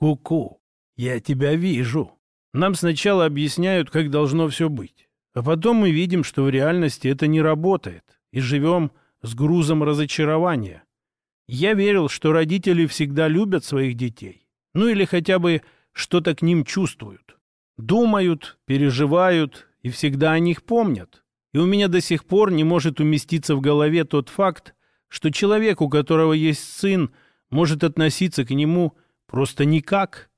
Ку-ку, я тебя вижу. Нам сначала объясняют, как должно все быть. А потом мы видим, что в реальности это не работает. И живем с грузом разочарования. Я верил, что родители всегда любят своих детей. Ну или хотя бы что-то к ним чувствуют. Думают, переживают и всегда о них помнят. И у меня до сих пор не может уместиться в голове тот факт, что человек, у которого есть сын, может относиться к нему просто никак,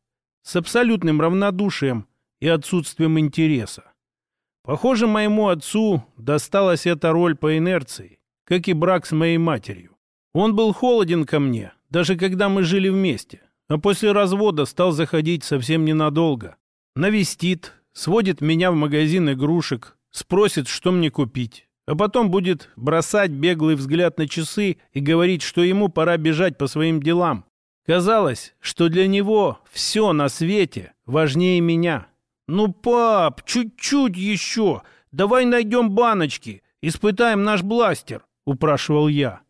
с абсолютным равнодушием и отсутствием интереса. Похоже, моему отцу досталась эта роль по инерции, как и брак с моей матерью. Он был холоден ко мне, даже когда мы жили вместе, а после развода стал заходить совсем ненадолго. Навестит, сводит меня в магазин игрушек, спросит, что мне купить, а потом будет бросать беглый взгляд на часы и говорить, что ему пора бежать по своим делам. Казалось, что для него все на свете важнее меня. «Ну, пап, чуть-чуть еще. Давай найдем баночки, испытаем наш бластер», — упрашивал я.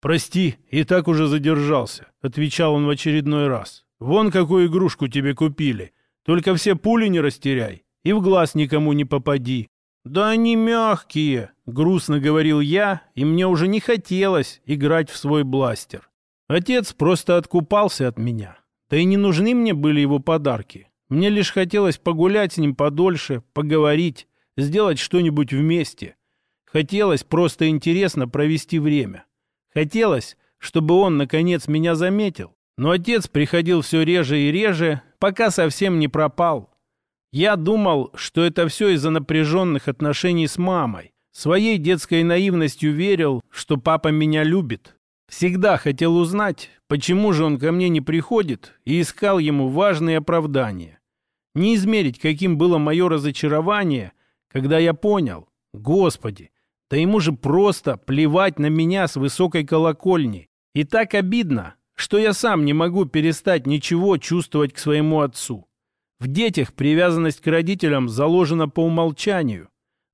«Прости, и так уже задержался», — отвечал он в очередной раз. «Вон какую игрушку тебе купили. Только все пули не растеряй и в глаз никому не попади». «Да они мягкие», — грустно говорил я, и мне уже не хотелось играть в свой бластер. Отец просто откупался от меня. Да и не нужны мне были его подарки. Мне лишь хотелось погулять с ним подольше, поговорить, сделать что-нибудь вместе. Хотелось просто интересно провести время. Хотелось, чтобы он, наконец, меня заметил. Но отец приходил все реже и реже, пока совсем не пропал. Я думал, что это все из-за напряженных отношений с мамой. Своей детской наивностью верил, что папа меня любит. Всегда хотел узнать, почему же он ко мне не приходит, и искал ему важные оправдания. Не измерить, каким было мое разочарование, когда я понял, Господи, да ему же просто плевать на меня с высокой колокольни. И так обидно, что я сам не могу перестать ничего чувствовать к своему отцу. В детях привязанность к родителям заложена по умолчанию,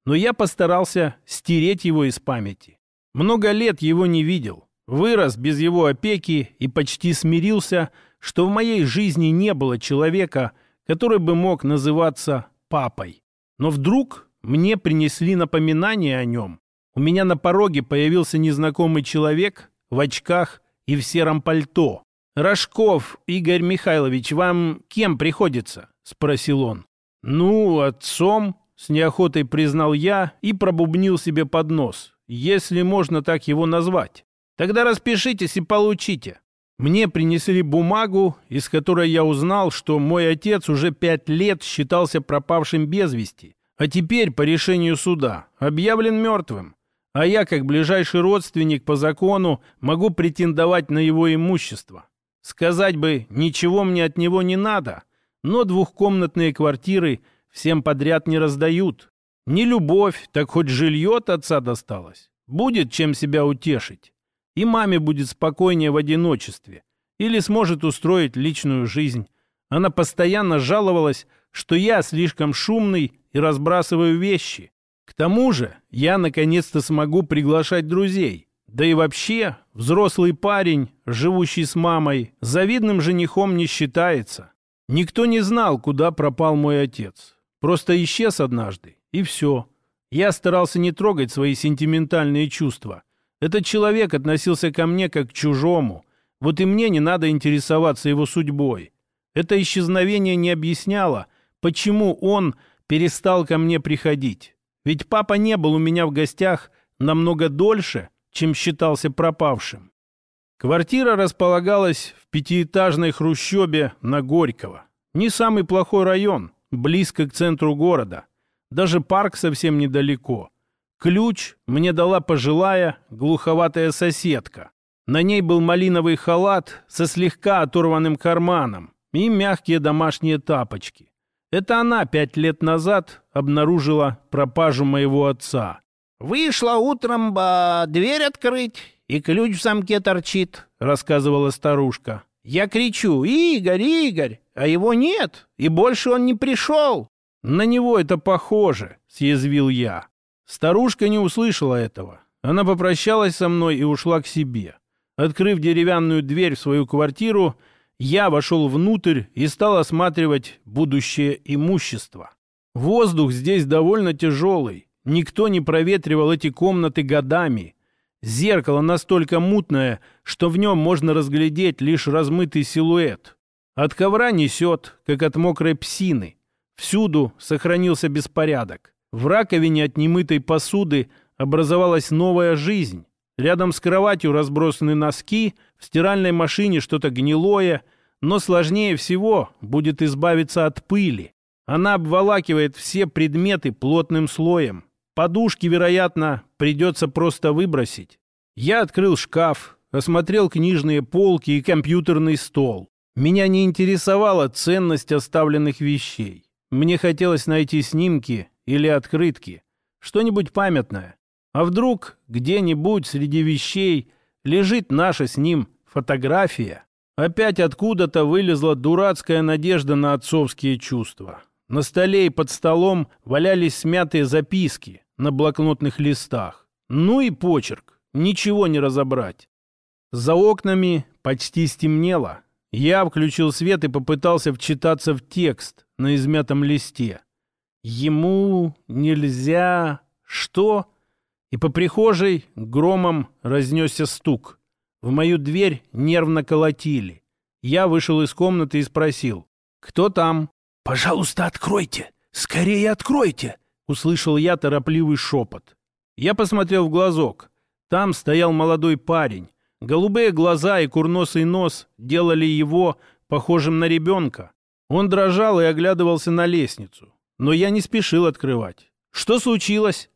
но я постарался стереть его из памяти. Много лет его не видел, вырос без его опеки и почти смирился, что в моей жизни не было человека, который бы мог называться папой. Но вдруг мне принесли напоминание о нем. У меня на пороге появился незнакомый человек в очках и в сером пальто. «Рожков Игорь Михайлович, вам кем приходится?» — спросил он. «Ну, отцом», — с неохотой признал я и пробубнил себе под нос, если можно так его назвать. «Тогда распишитесь и получите». Мне принесли бумагу, из которой я узнал, что мой отец уже пять лет считался пропавшим без вести, а теперь, по решению суда, объявлен мертвым. А я, как ближайший родственник по закону, могу претендовать на его имущество. Сказать бы, ничего мне от него не надо, но двухкомнатные квартиры всем подряд не раздают. Не любовь, так хоть жилье от отца досталось. Будет чем себя утешить. И маме будет спокойнее в одиночестве. Или сможет устроить личную жизнь. Она постоянно жаловалась, что я слишком шумный и разбрасываю вещи. К тому же я наконец-то смогу приглашать друзей. Да и вообще, взрослый парень, живущий с мамой, завидным женихом не считается. Никто не знал, куда пропал мой отец. Просто исчез однажды, и все. Я старался не трогать свои сентиментальные чувства. Этот человек относился ко мне как к чужому. Вот и мне не надо интересоваться его судьбой. Это исчезновение не объясняло, почему он перестал ко мне приходить. Ведь папа не был у меня в гостях намного дольше, чем считался пропавшим. Квартира располагалась в пятиэтажной хрущобе на Горького. Не самый плохой район, близко к центру города. Даже парк совсем недалеко. Ключ мне дала пожилая, глуховатая соседка. На ней был малиновый халат со слегка оторванным карманом и мягкие домашние тапочки. Это она пять лет назад обнаружила пропажу моего отца. «Вышла утром ба, дверь открыть, и ключ в замке торчит», — рассказывала старушка. «Я кричу, Игорь, Игорь, а его нет, и больше он не пришел». «На него это похоже», — съязвил я. Старушка не услышала этого. Она попрощалась со мной и ушла к себе. Открыв деревянную дверь в свою квартиру, я вошел внутрь и стал осматривать будущее имущество. Воздух здесь довольно тяжелый. Никто не проветривал эти комнаты годами. Зеркало настолько мутное, что в нем можно разглядеть лишь размытый силуэт. От ковра несет, как от мокрой псины. Всюду сохранился беспорядок. В раковине от немытой посуды образовалась новая жизнь. Рядом с кроватью разбросаны носки, в стиральной машине что-то гнилое, но сложнее всего будет избавиться от пыли. Она обволакивает все предметы плотным слоем. Подушки, вероятно, придется просто выбросить. Я открыл шкаф, осмотрел книжные полки и компьютерный стол. Меня не интересовала ценность оставленных вещей. Мне хотелось найти снимки или открытки, что-нибудь памятное. А вдруг где-нибудь среди вещей лежит наша с ним фотография? Опять откуда-то вылезла дурацкая надежда на отцовские чувства. На столе и под столом валялись смятые записки на блокнотных листах. Ну и почерк, ничего не разобрать. За окнами почти стемнело. Я включил свет и попытался вчитаться в текст на измятом листе. Ему нельзя... Что? И по прихожей громом разнесся стук. В мою дверь нервно колотили. Я вышел из комнаты и спросил. «Кто там?» «Пожалуйста, откройте! Скорее откройте!» Услышал я торопливый шепот. Я посмотрел в глазок. Там стоял молодой парень. Голубые глаза и курносый нос делали его похожим на ребенка. Он дрожал и оглядывался на лестницу. Но я не спешил открывать. «Что случилось?»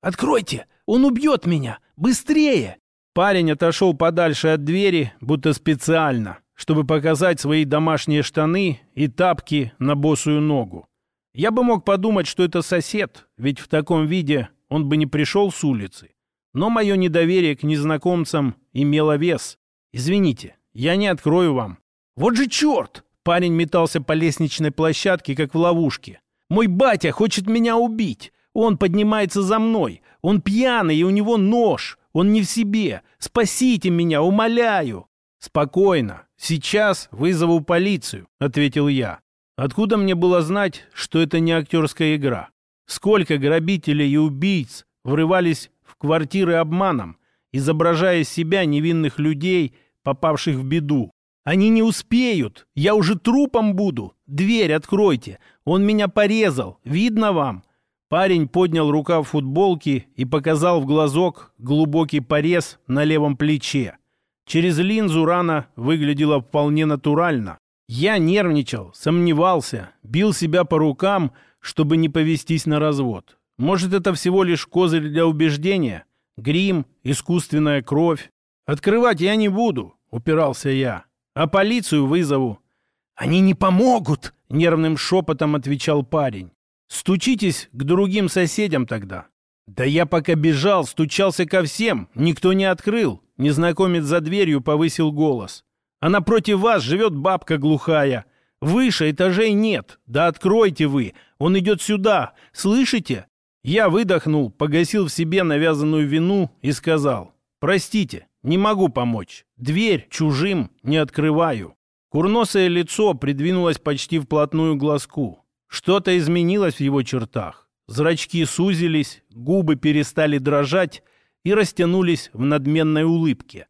«Откройте! Он убьет меня! Быстрее!» Парень отошел подальше от двери, будто специально, чтобы показать свои домашние штаны и тапки на босую ногу. Я бы мог подумать, что это сосед, ведь в таком виде он бы не пришел с улицы. Но мое недоверие к незнакомцам имело вес. Извините, я не открою вам. Вот же черт! Парень метался по лестничной площадке, как в ловушке. Мой батя хочет меня убить. Он поднимается за мной. Он пьяный, и у него нож. Он не в себе. Спасите меня, умоляю. Спокойно. Сейчас вызову полицию, ответил я. Откуда мне было знать, что это не актерская игра? Сколько грабителей и убийц врывались в квартиры обманом, изображая себя невинных людей, попавших в беду. Они не успеют. Я уже трупом буду. Дверь откройте. Он меня порезал. Видно вам? Парень поднял рукав футболки и показал в глазок глубокий порез на левом плече. Через линзу рана выглядела вполне натурально. Я нервничал, сомневался, бил себя по рукам, чтобы не повестись на развод. Может, это всего лишь козырь для убеждения? Грим, искусственная кровь. Открывать я не буду, упирался я. А полицию вызову. Они не помогут, нервным шепотом отвечал парень. Стучитесь к другим соседям тогда. Да я пока бежал, стучался ко всем, никто не открыл. Незнакомец за дверью повысил голос. А напротив вас живет бабка глухая. Выше этажей нет. Да откройте вы. Он идет сюда. Слышите? Я выдохнул, погасил в себе навязанную вину и сказал. Простите, не могу помочь. Дверь чужим не открываю. Курносое лицо придвинулось почти вплотную к глазку. Что-то изменилось в его чертах. Зрачки сузились, губы перестали дрожать и растянулись в надменной улыбке.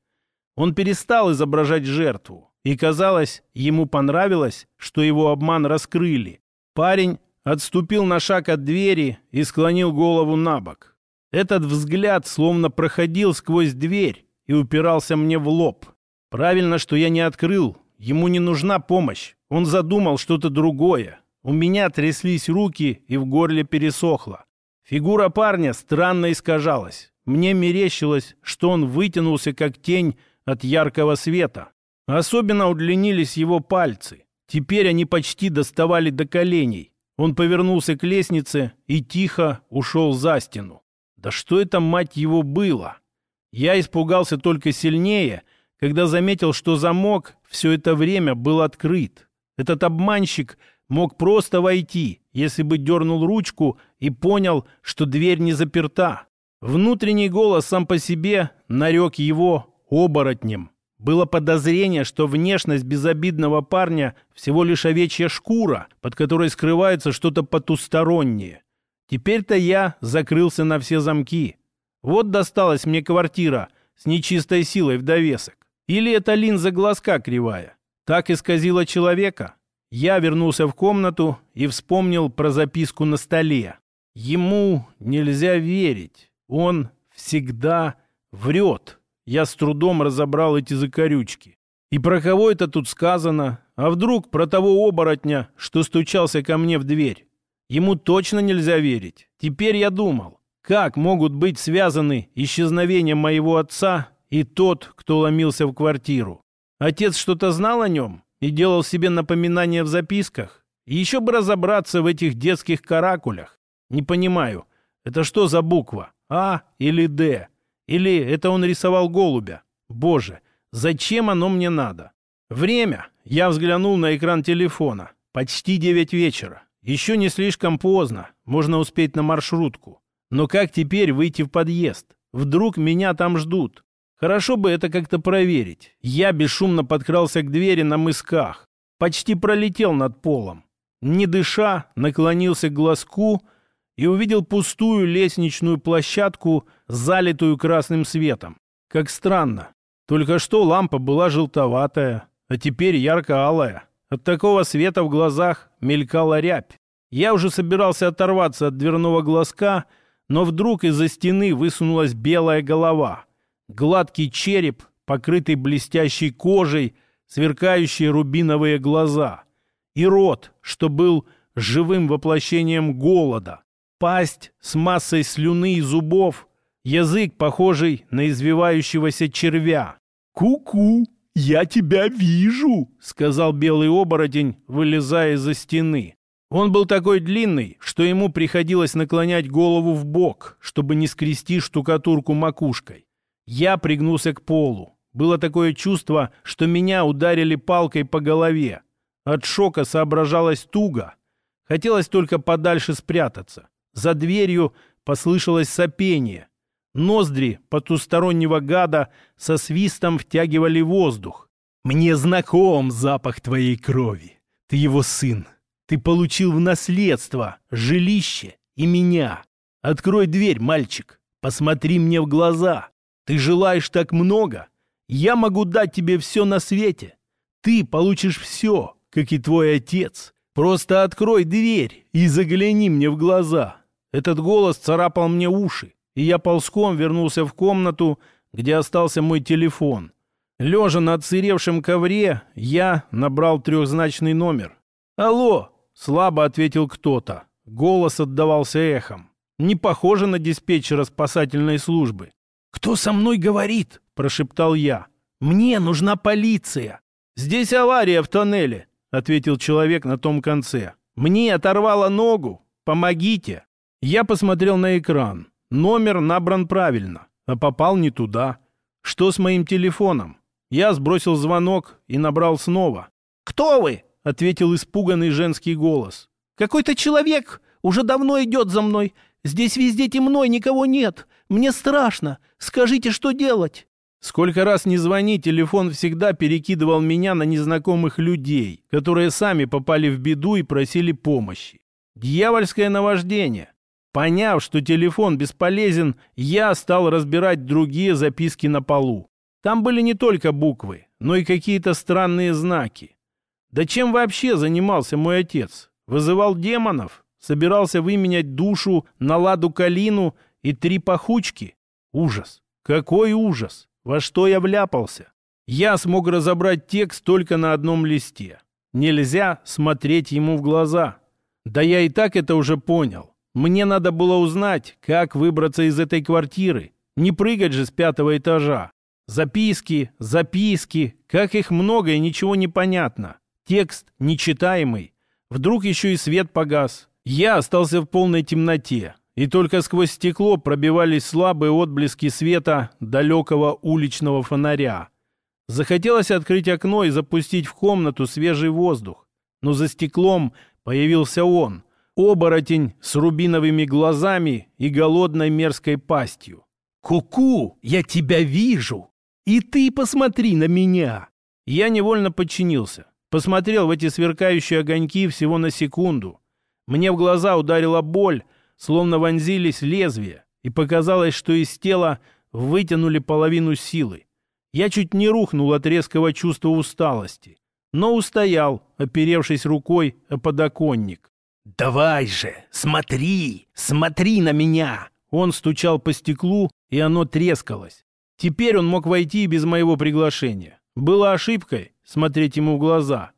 Он перестал изображать жертву, и, казалось, ему понравилось, что его обман раскрыли. Парень отступил на шаг от двери и склонил голову на бок. Этот взгляд словно проходил сквозь дверь и упирался мне в лоб. Правильно, что я не открыл. Ему не нужна помощь. Он задумал что-то другое. У меня тряслись руки и в горле пересохло. Фигура парня странно искажалась. Мне мерещилось, что он вытянулся, как тень от яркого света. Особенно удлинились его пальцы. Теперь они почти доставали до коленей. Он повернулся к лестнице и тихо ушел за стену. Да что это, мать его, было? Я испугался только сильнее, когда заметил, что замок все это время был открыт. Этот обманщик мог просто войти, если бы дернул ручку и понял, что дверь не заперта. Внутренний голос сам по себе нарек его оборотнем. Было подозрение, что внешность безобидного парня всего лишь овечья шкура, под которой скрывается что-то потустороннее. Теперь-то я закрылся на все замки. Вот досталась мне квартира с нечистой силой в довесок. Или это линза глазка кривая. Так исказила человека. Я вернулся в комнату и вспомнил про записку на столе. Ему нельзя верить. Он всегда врет. Я с трудом разобрал эти закорючки. И про кого это тут сказано? А вдруг про того оборотня, что стучался ко мне в дверь? Ему точно нельзя верить. Теперь я думал, как могут быть связаны исчезновение моего отца и тот, кто ломился в квартиру? Отец что-то знал о нем и делал себе напоминания в записках? Еще бы разобраться в этих детских каракулях. Не понимаю, это что за буква? А или Д? Или это он рисовал голубя? Боже, зачем оно мне надо? Время. Я взглянул на экран телефона. Почти девять вечера. Еще не слишком поздно. Можно успеть на маршрутку. Но как теперь выйти в подъезд? Вдруг меня там ждут? Хорошо бы это как-то проверить. Я бесшумно подкрался к двери на мысках. Почти пролетел над полом. Не дыша, наклонился к глазку и увидел пустую лестничную площадку, залитую красным светом. Как странно. Только что лампа была желтоватая, а теперь ярко-алая. От такого света в глазах мелькала рябь. Я уже собирался оторваться от дверного глазка, но вдруг из-за стены высунулась белая голова. Гладкий череп, покрытый блестящей кожей, сверкающие рубиновые глаза. И рот, что был живым воплощением голода пасть с массой слюны и зубов, язык, похожий на извивающегося червя. «Ку-ку, я тебя вижу!» — сказал белый оборотень, вылезая из-за стены. Он был такой длинный, что ему приходилось наклонять голову в бок, чтобы не скрести штукатурку макушкой. Я пригнулся к полу. Было такое чувство, что меня ударили палкой по голове. От шока соображалось туго. Хотелось только подальше спрятаться. За дверью послышалось сопение. Ноздри потустороннего гада со свистом втягивали воздух. «Мне знаком запах твоей крови. Ты его сын. Ты получил в наследство жилище и меня. Открой дверь, мальчик. Посмотри мне в глаза. Ты желаешь так много? Я могу дать тебе все на свете. Ты получишь все, как и твой отец. Просто открой дверь и загляни мне в глаза. Этот голос царапал мне уши, и я ползком вернулся в комнату, где остался мой телефон. Лежа на отсыревшем ковре, я набрал трехзначный номер. «Алло!» — слабо ответил кто-то. Голос отдавался эхом. Не похоже на диспетчера спасательной службы. «Кто со мной говорит?» — прошептал я. «Мне нужна полиция!» «Здесь авария в тоннеле», — ответил человек на том конце. «Мне оторвало ногу. Помогите!» Я посмотрел на экран. Номер набран правильно, а попал не туда. Что с моим телефоном? Я сбросил звонок и набрал снова. «Кто вы?» — ответил испуганный женский голос. «Какой-то человек уже давно идет за мной. Здесь везде темно, никого нет. Мне страшно. Скажите, что делать?» Сколько раз не звони, телефон всегда перекидывал меня на незнакомых людей, которые сами попали в беду и просили помощи. Дьявольское наваждение. Поняв, что телефон бесполезен, я стал разбирать другие записки на полу. Там были не только буквы, но и какие-то странные знаки. Да чем вообще занимался мой отец? Вызывал демонов? Собирался выменять душу на ладу калину и три пахучки? Ужас! Какой ужас! Во что я вляпался? Я смог разобрать текст только на одном листе. Нельзя смотреть ему в глаза. Да я и так это уже понял. Мне надо было узнать, как выбраться из этой квартиры. Не прыгать же с пятого этажа. Записки, записки, как их много и ничего не понятно. Текст нечитаемый. Вдруг еще и свет погас. Я остался в полной темноте, и только сквозь стекло пробивались слабые отблески света далекого уличного фонаря. Захотелось открыть окно и запустить в комнату свежий воздух. Но за стеклом появился он — оборотень с рубиновыми глазами и голодной мерзкой пастью. «Ку-ку, я тебя вижу!» И ты посмотри на меня!» Я невольно подчинился. Посмотрел в эти сверкающие огоньки всего на секунду. Мне в глаза ударила боль, словно вонзились лезвия, и показалось, что из тела вытянули половину силы. Я чуть не рухнул от резкого чувства усталости, но устоял, оперевшись рукой о подоконник. «Давай же, смотри, смотри на меня!» Он стучал по стеклу, и оно трескалось. Теперь он мог войти без моего приглашения. Было ошибкой смотреть ему в глаза.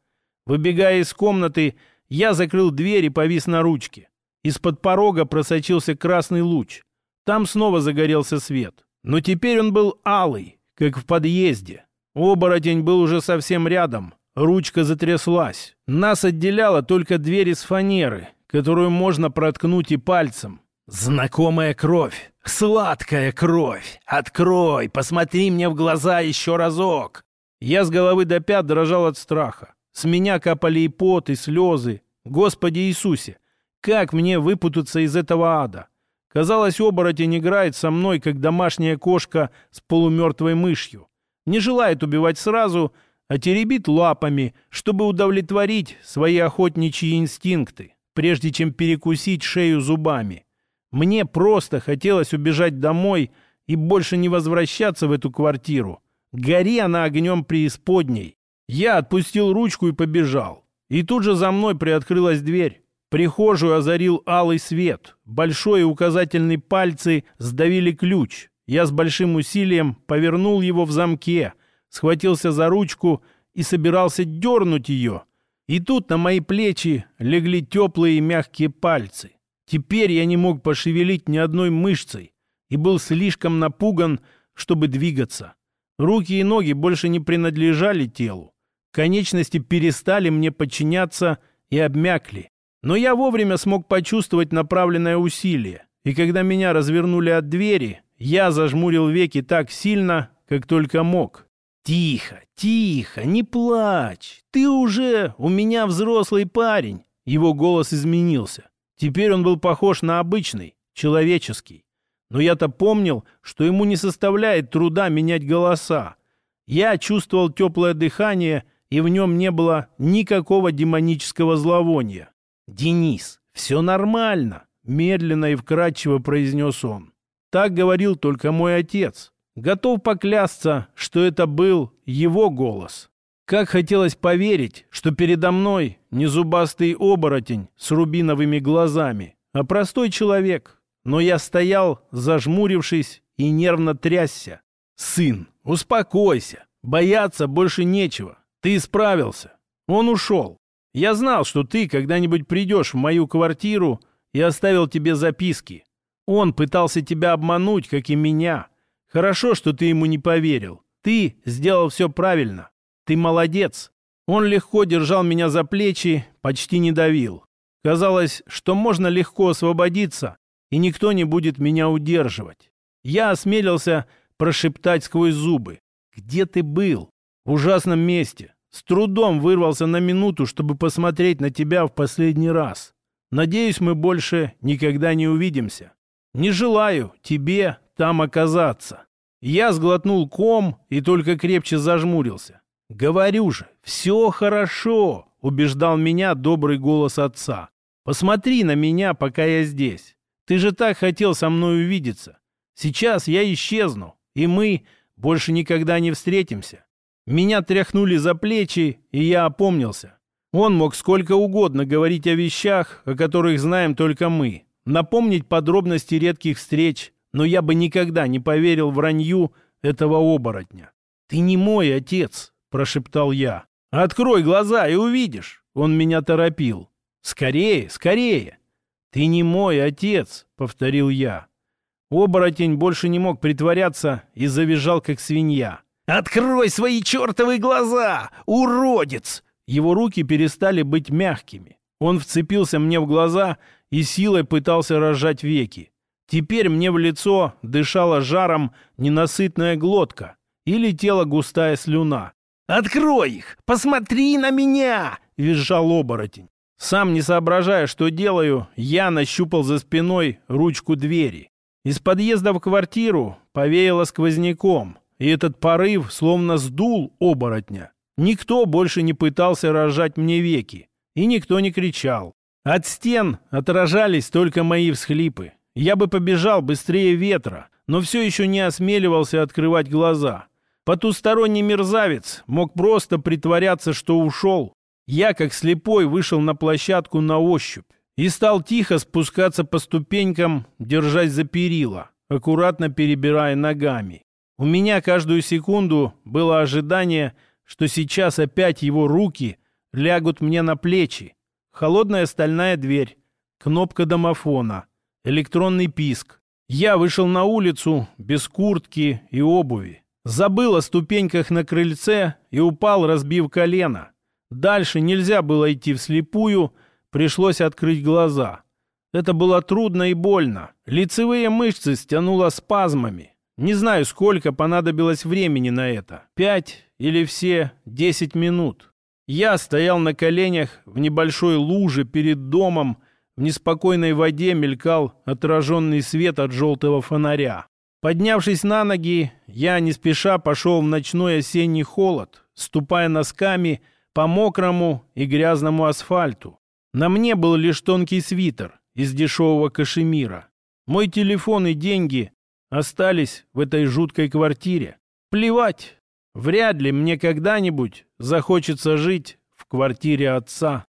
Выбегая из комнаты, я закрыл дверь и повис на ручке. Из-под порога просочился красный луч. Там снова загорелся свет. Но теперь он был алый, как в подъезде. Оборотень был уже совсем рядом. Ручка затряслась. Нас отделяла только дверь из фанеры, которую можно проткнуть и пальцем. «Знакомая кровь! Сладкая кровь! Открой! Посмотри мне в глаза еще разок!» Я с головы до пят дрожал от страха. С меня капали и пот, и слезы. Господи Иисусе! Как мне выпутаться из этого ада? Казалось, оборотень играет со мной, как домашняя кошка с полумертвой мышью. Не желает убивать сразу, а теребит лапами, чтобы удовлетворить свои охотничьи инстинкты, прежде чем перекусить шею зубами. Мне просто хотелось убежать домой и больше не возвращаться в эту квартиру. Гори она огнем преисподней. Я отпустил ручку и побежал. И тут же за мной приоткрылась дверь. Прихожую озарил алый свет. Большой и указательный пальцы сдавили ключ. Я с большим усилием повернул его в замке, схватился за ручку и собирался дернуть ее. И тут на мои плечи легли теплые и мягкие пальцы. Теперь я не мог пошевелить ни одной мышцей и был слишком напуган, чтобы двигаться. Руки и ноги больше не принадлежали телу. Конечности перестали мне подчиняться и обмякли. Но я вовремя смог почувствовать направленное усилие, и когда меня развернули от двери, я зажмурил веки так сильно, как только мог. «Тихо, тихо, не плачь! Ты уже у меня взрослый парень!» Его голос изменился. Теперь он был похож на обычный, человеческий. Но я-то помнил, что ему не составляет труда менять голоса. Я чувствовал теплое дыхание, и в нем не было никакого демонического зловония. «Денис, все нормально», — медленно и вкрадчиво произнес он. Так говорил только мой отец. Готов поклясться, что это был его голос. Как хотелось поверить, что передо мной не зубастый оборотень с рубиновыми глазами, а простой человек. Но я стоял, зажмурившись, и нервно трясся. «Сын, успокойся. Бояться больше нечего. Ты справился. Он ушел. Я знал, что ты когда-нибудь придешь в мою квартиру и оставил тебе записки. Он пытался тебя обмануть, как и меня. Хорошо, что ты ему не поверил. Ты сделал все правильно. Ты молодец. Он легко держал меня за плечи, почти не давил. Казалось, что можно легко освободиться, и никто не будет меня удерживать. Я осмелился прошептать сквозь зубы. «Где ты был?» «В ужасном месте. С трудом вырвался на минуту, чтобы посмотреть на тебя в последний раз. Надеюсь, мы больше никогда не увидимся. Не желаю тебе там оказаться. Я сглотнул ком и только крепче зажмурился. «Говорю же, все хорошо», — убеждал меня добрый голос отца. «Посмотри на меня, пока я здесь. Ты же так хотел со мной увидеться. Сейчас я исчезну, и мы больше никогда не встретимся. Меня тряхнули за плечи, и я опомнился. Он мог сколько угодно говорить о вещах, о которых знаем только мы, напомнить подробности редких встреч, но я бы никогда не поверил вранью этого оборотня. «Ты не мой отец», — прошептал я. «Открой глаза и увидишь». Он меня торопил. «Скорее, скорее!» «Ты не мой отец», — повторил я. Оборотень больше не мог притворяться и завизжал, как свинья. «Открой свои чертовы глаза, уродец!» Его руки перестали быть мягкими. Он вцепился мне в глаза и силой пытался разжать веки. Теперь мне в лицо дышала жаром ненасытная глотка и летела густая слюна. «Открой их! Посмотри на меня!» — визжал оборотень. Сам не соображая, что делаю, я нащупал за спиной ручку двери. Из подъезда в квартиру повеяло сквозняком. И этот порыв словно сдул оборотня. Никто больше не пытался рожать мне веки, и никто не кричал. От стен отражались только мои всхлипы. Я бы побежал быстрее ветра, но все еще не осмеливался открывать глаза. Потусторонний мерзавец мог просто притворяться, что ушел. Я, как слепой, вышел на площадку на ощупь и стал тихо спускаться по ступенькам, держась за перила, аккуратно перебирая ногами. У меня каждую секунду было ожидание, что сейчас опять его руки лягут мне на плечи. Холодная стальная дверь, кнопка домофона, электронный писк. Я вышел на улицу без куртки и обуви. Забыл о ступеньках на крыльце и упал, разбив колено. Дальше нельзя было идти вслепую, пришлось открыть глаза. Это было трудно и больно. Лицевые мышцы стянуло спазмами. Не знаю, сколько понадобилось времени на это. Пять или все десять минут. Я стоял на коленях в небольшой луже перед домом. В неспокойной воде мелькал отраженный свет от желтого фонаря. Поднявшись на ноги, я не спеша пошел в ночной осенний холод, ступая носками по мокрому и грязному асфальту. На мне был лишь тонкий свитер из дешевого кашемира. Мой телефон и деньги остались в этой жуткой квартире. Плевать, вряд ли мне когда-нибудь захочется жить в квартире отца.